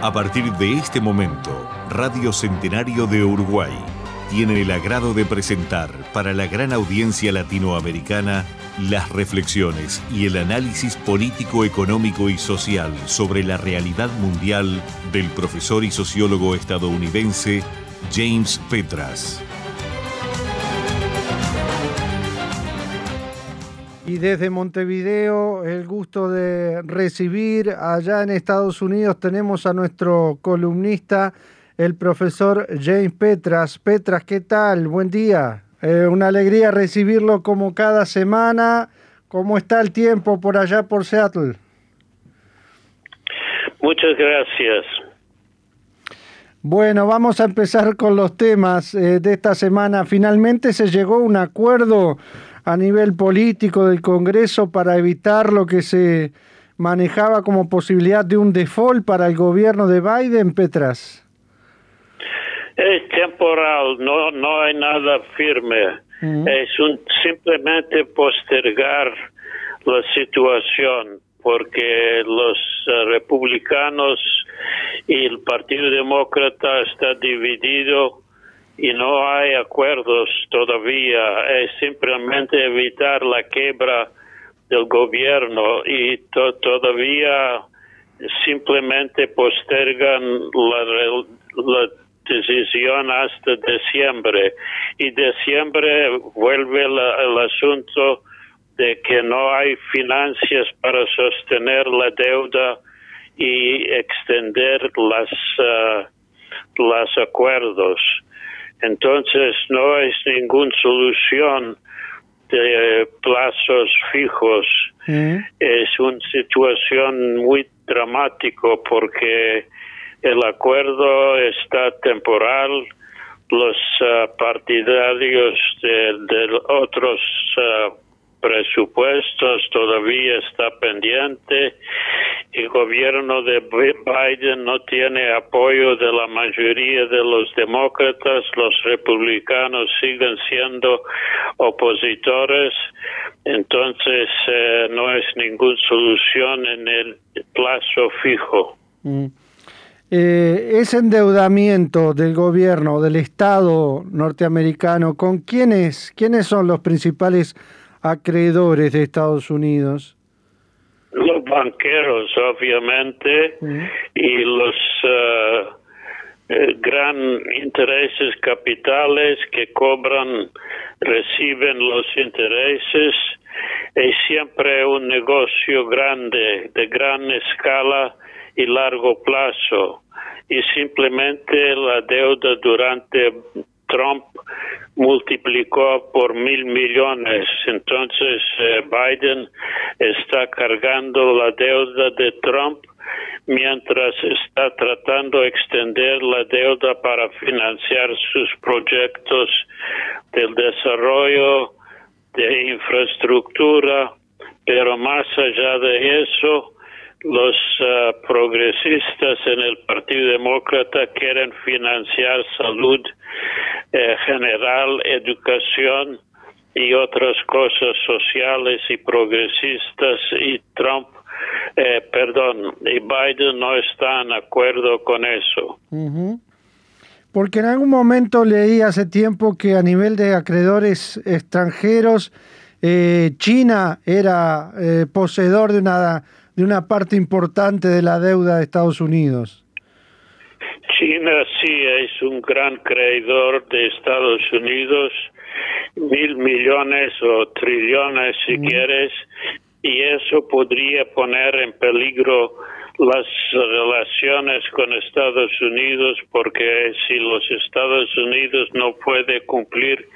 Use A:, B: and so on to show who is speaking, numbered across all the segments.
A: A partir de este momento, Radio Centenario de Uruguay tiene el agrado de presentar para la gran audiencia latinoamericana las reflexiones y el análisis político, económico y social sobre la realidad mundial del profesor y sociólogo estadounidense James Petras.
B: Y desde Montevideo, el gusto de recibir allá en Estados Unidos tenemos a nuestro columnista, el profesor James Petras. Petras, ¿qué tal? Buen día. Eh, una alegría recibirlo como cada semana. ¿Cómo está el tiempo por allá por Seattle?
C: Muchas gracias.
B: Bueno, vamos a empezar con los temas eh, de esta semana. Finalmente se llegó a un acuerdo a nivel político del Congreso para evitar lo que se manejaba como posibilidad de un default para el gobierno de Biden, Petras?
C: Es temporal, no, no hay nada firme. Es un, simplemente postergar la situación porque los eh, republicanos y el Partido Demócrata está dividido y no hay acuerdos todavía, es simplemente evitar la quiebra del gobierno y todavía simplemente postergan la, decisión hasta diciembre. Y diciembre vuelve el asunto de que no hay finanzas para sostener la deuda y extender las uh, los acuerdos entonces no es ninguna solución de plazos fijos. Mm. Es una situación muy dramática porque el acuerdo está temporal. Los uh, partidarios de, otros uh, presupuestos todavía está pendiente. El gobierno de Biden no tiene apoyo de la mayoría de los demócratas. Los republicanos siguen siendo opositores. Entonces eh, no es ninguna solución en el plazo fijo. Mm.
B: Eh, ese endeudamiento del gobierno, del Estado norteamericano, ¿con quiénes, quiénes son los principales acreedores de Estados Unidos?
C: Los banqueros, obviamente, y los uh, gran intereses capitales que cobran, reciben los intereses. Es siempre un negocio grande, de gran escala y largo plazo. Y simplemente la deuda durante Trump multiplicó por mil millones. Entonces eh, Biden está cargando la deuda de Trump mientras está tratando de extender la deuda para financiar sus proyectos del desarrollo de infraestructura, pero más allá de eso, los uh, progresistas en el Partido Demócrata quieren financiar salud eh, general, educación y otras cosas sociales y progresistas y Trump, eh, perdón, y Biden no está en acuerdo con eso.
B: Porque en algún momento leí hace tiempo que a nivel de acreedores extranjeros, eh, China era poseedor de una de una parte importante de la deuda de Estados Unidos.
C: China sí es un gran creador de Estados Unidos, mil millones o trillones si quieres, y eso podría poner en peligro las relaciones con Estados Unidos porque si los Estados Unidos no puede cumplir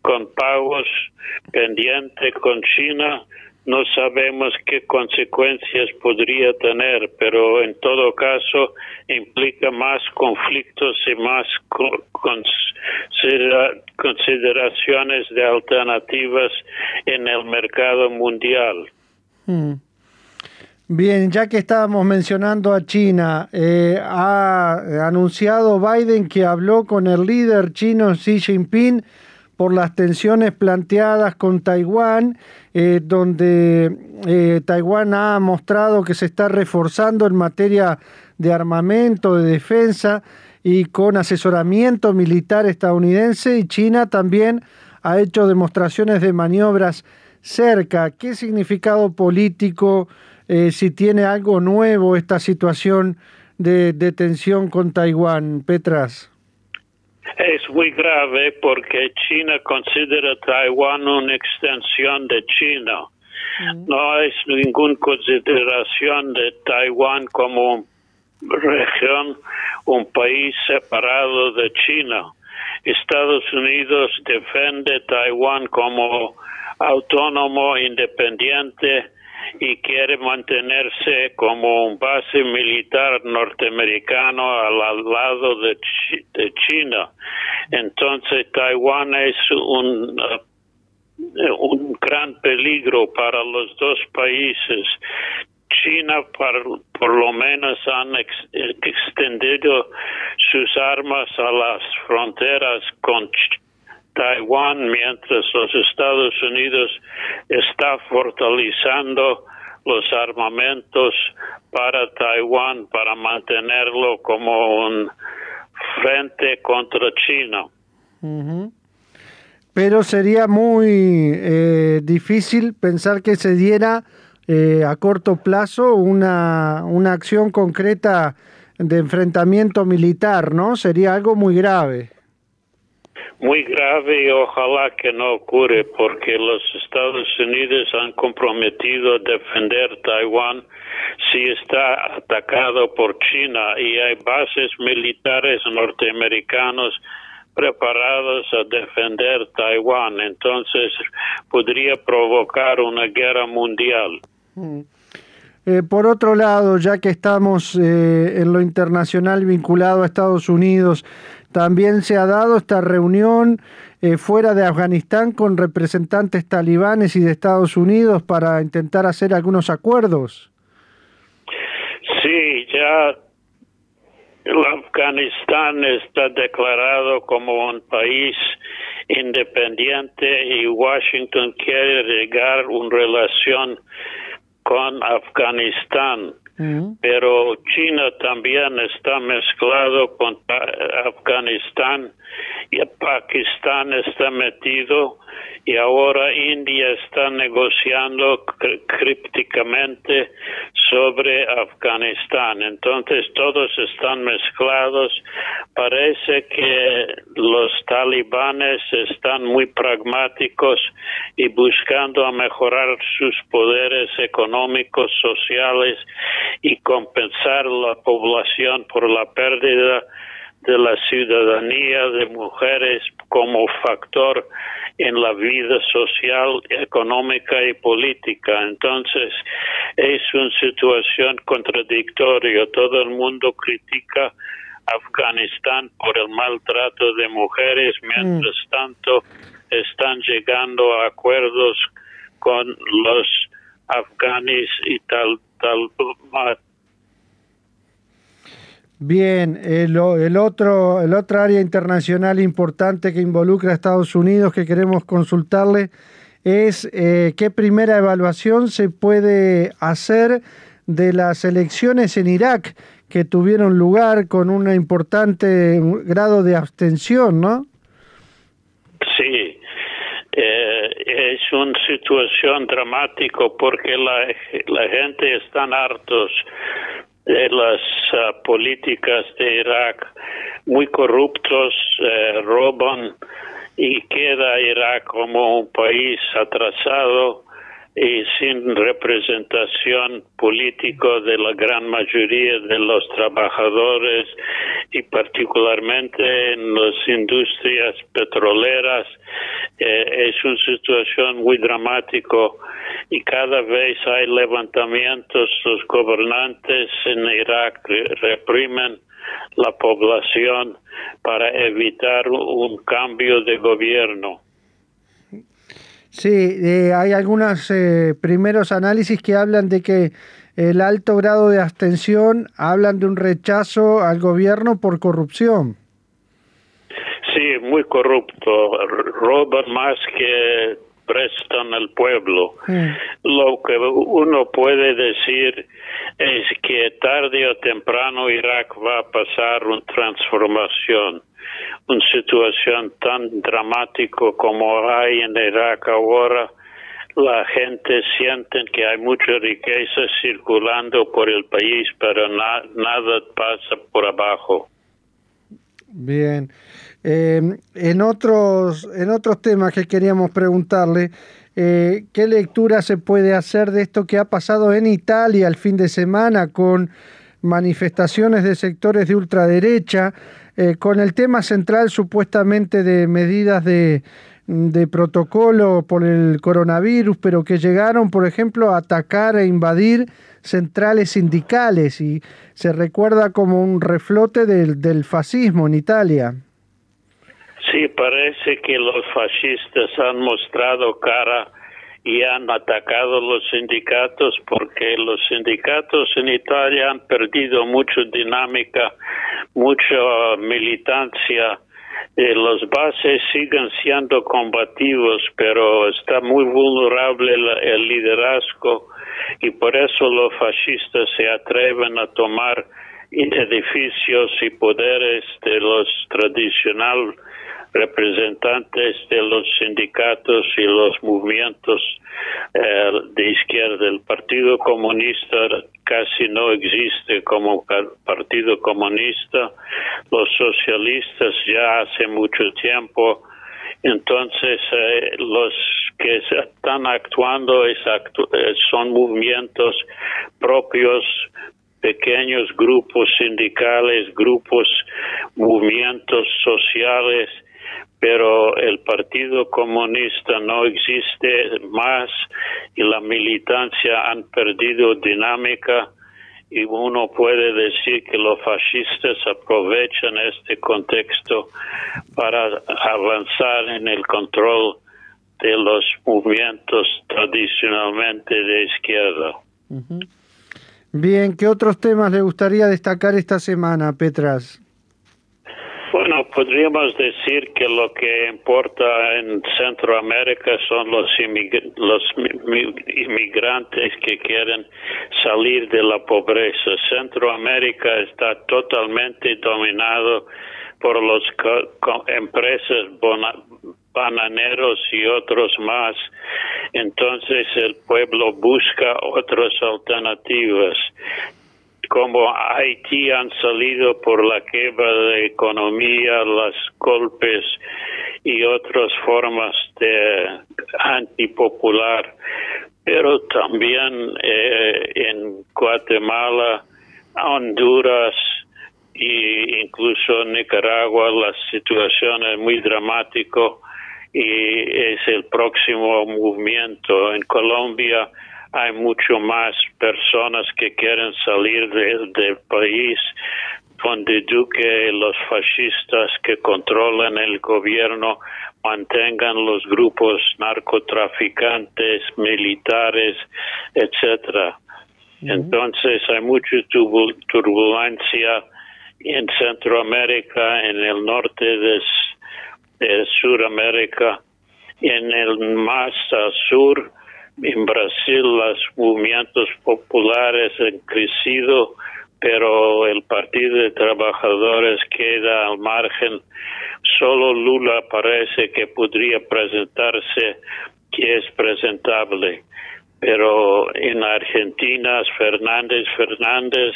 C: con pagos pendientes con China, no sabemos qué consecuencias podría tener, pero en todo caso implica más conflictos y más consideraciones de alternativas en el mercado mundial. Hmm.
B: Bien, ya que estábamos mencionando a China, eh, ha anunciado Biden que habló con el líder chino Xi Jinping por las tensiones planteadas con Taiwán, eh, donde eh, Taiwán ha mostrado que se está reforzando en materia de armamento, de defensa y con asesoramiento militar estadounidense y China también ha hecho demostraciones de maniobras cerca. ¿Qué significado político, eh, si tiene algo nuevo esta situación de, de tensión con Taiwán, Petras?
C: Es muy grave porque China considera Taiwán una extensión de China. Mm. No es ninguna consideración de Taiwán como región, un país separado de China. Estados Unidos defiende Taiwán como autónomo, independiente y quiere mantenerse como un base militar norteamericano al, lado de, China. Entonces Taiwán es un, un gran peligro para los dos países. China por, lo menos han extendido sus armas a las fronteras con Taiwán, mientras los Estados Unidos está fortaleciendo los armamentos para Taiwán para mantenerlo como un frente contra China.
B: Pero sería muy eh, difícil pensar que se diera eh, a corto plazo una, una acción concreta de enfrentamiento militar, ¿no? Sería algo muy grave
C: muy grave y ojalá que no ocurra porque los Estados Unidos han comprometido a defender Taiwán si está atacado por China y hay bases militares norteamericanos preparados a defender Taiwán. Entonces podría provocar una guerra mundial. Mm.
B: Eh, por otro lado, ya que estamos eh, en lo internacional vinculado a Estados Unidos, también se ha dado esta reunión eh, fuera de Afganistán con representantes talibanes y de Estados Unidos para intentar hacer algunos acuerdos.
C: Sí, ya el Afganistán está declarado como un país independiente y Washington quiere llegar una relación con Afganistán pero China también está mezclado con Afganistán Pakistán está metido y ahora India está negociando crípticamente sobre Afganistán. Entonces todos están mezclados. Parece que los talibanes están muy pragmáticos y buscando mejorar sus poderes económicos, sociales y compensar la población por la pérdida de la ciudadanía de mujeres como factor en la vida social, económica y política. Entonces, es una situación contradictoria. Todo el mundo critica Afganistán por el maltrato de mujeres, mientras mm. tanto están llegando a acuerdos con los afganis y tal, tal
B: Bien, el, el, otro, el otra área internacional importante que involucra a Estados Unidos que queremos consultarle es eh, qué primera evaluación se puede hacer de las elecciones en Irak que tuvieron lugar con un importante grado de abstención, ¿no?
C: Sí, eh, es una situación dramática porque la gente está hartos de las ah, políticas de Irak muy corruptos, eh, roban y queda Irak como un país atrasado y sin representación política de la gran mayoría de los trabajadores y particularmente en las industrias petroleras. Eh, es una situación muy dramática y cada vez hay levantamientos, los gobernantes en Irak reprimen la población para evitar un cambio de gobierno.
B: Sí, eh, hay algunos eh, primeros análisis que hablan de que el alto grado de abstención hablan de un rechazo al gobierno por corrupción.
C: Sí, muy corrupto. Roban más que prestan al pueblo. Lo que uno puede decir es que tarde o temprano Irak va a pasar una transformación. Una situación tan dramática como hay en Irak ahora, la gente siente que hay mucha riqueza circulando por el país, pero nada pasa por abajo.
B: Bien. Em, en, otros, en otros temas que queríamos preguntarle, eh, ¿qué lectura se puede hacer de esto que ha pasado en Italia el fin de semana con manifestaciones de sectores de ultraderecha, eh, con el tema central supuestamente de medidas de, de protocolo por el coronavirus, pero que llegaron, por ejemplo, a atacar e invadir centrales sindicales y se recuerda como un reflote del, del fascismo en Italia.
C: Sí, parece que los fascistas han mostrado cara y han atacado los sindicatos porque los sindicatos en Italia han perdido mucha dinámica, mucha militancia. Eh, los bases siguen siendo combativos, pero está muy vulnerable el liderazgo y por eso los fascistas se atreven a tomar edificios y poderes de los tradicionales representantes de los sindicatos y los movimientos eh, de izquierda. El Partido Comunista casi no existe como Partido Comunista. Los socialistas ya hace mucho tiempo. Entonces, eh, los que están actuando es eh, son movimientos propios pequeños grupos sindicales, grupos, movimientos sociales pero el Partido Comunista no existe más y la militancia han perdido dinámica y uno puede decir que los fascistas aprovechan este contexto para avanzar en el control de los movimientos tradicionalmente de izquierda.
B: Bien, ¿qué otros temas le gustaría destacar esta semana, Petras?
C: Bueno, podríamos decir que lo que importa en Centroamérica son los, los inmigrantes que quieren salir de la pobreza. Centroamérica está totalmente dominado por las empresas bananeros y otros más. Entonces el pueblo busca otras alternativas. Como Haití han salido por la quebra de economía, los golpes y otras formas de antipopular, pero también eh, en Guatemala, Honduras e incluso Nicaragua la situación es muy dramática y es el próximo movimiento. En Colombia hay mucho más personas que quieren salir del país donde Duque y los fascistas que controlan el gobierno mantengan los grupos narcotraficantes, militares, etcétera. Entonces hay mucha turbulencia en Centroamérica, en el norte de, de Sudamérica, en el más sur en Brasil los movimientos populares han crecido, pero el Partido de Trabajadores queda al margen. Solo Lula parece que podría presentarse que es presentable. Pero en Argentina, Fernández Fernández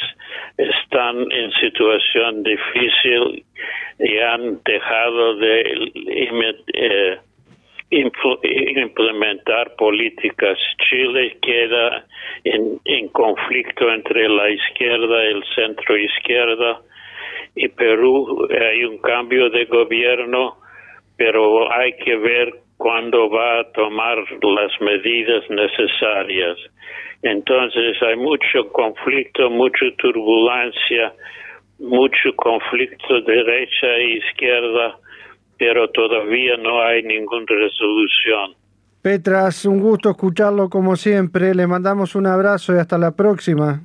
C: están en situación difícil y han dejado de eh, implementar políticas. Chile queda en, en, conflicto entre la izquierda y el centro izquierda y Perú hay un cambio de gobierno, pero hay que ver cuándo va a tomar las medidas necesarias. Entonces hay mucho conflicto, mucha turbulencia, mucho conflicto derecha e izquierda pero todavía no hay ninguna resolución.
B: Petras, un gusto escucharlo como siempre. Le mandamos un abrazo y hasta la próxima.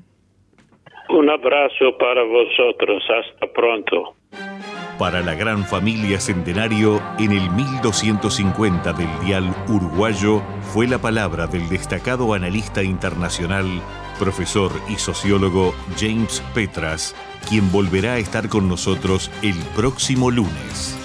C: Un abrazo para vosotros. Hasta pronto.
A: Para la gran familia Centenario, en el 1250 del dial uruguayo, fue la palabra del destacado analista internacional, profesor y sociólogo James Petras, quien volverá a estar con nosotros el próximo lunes.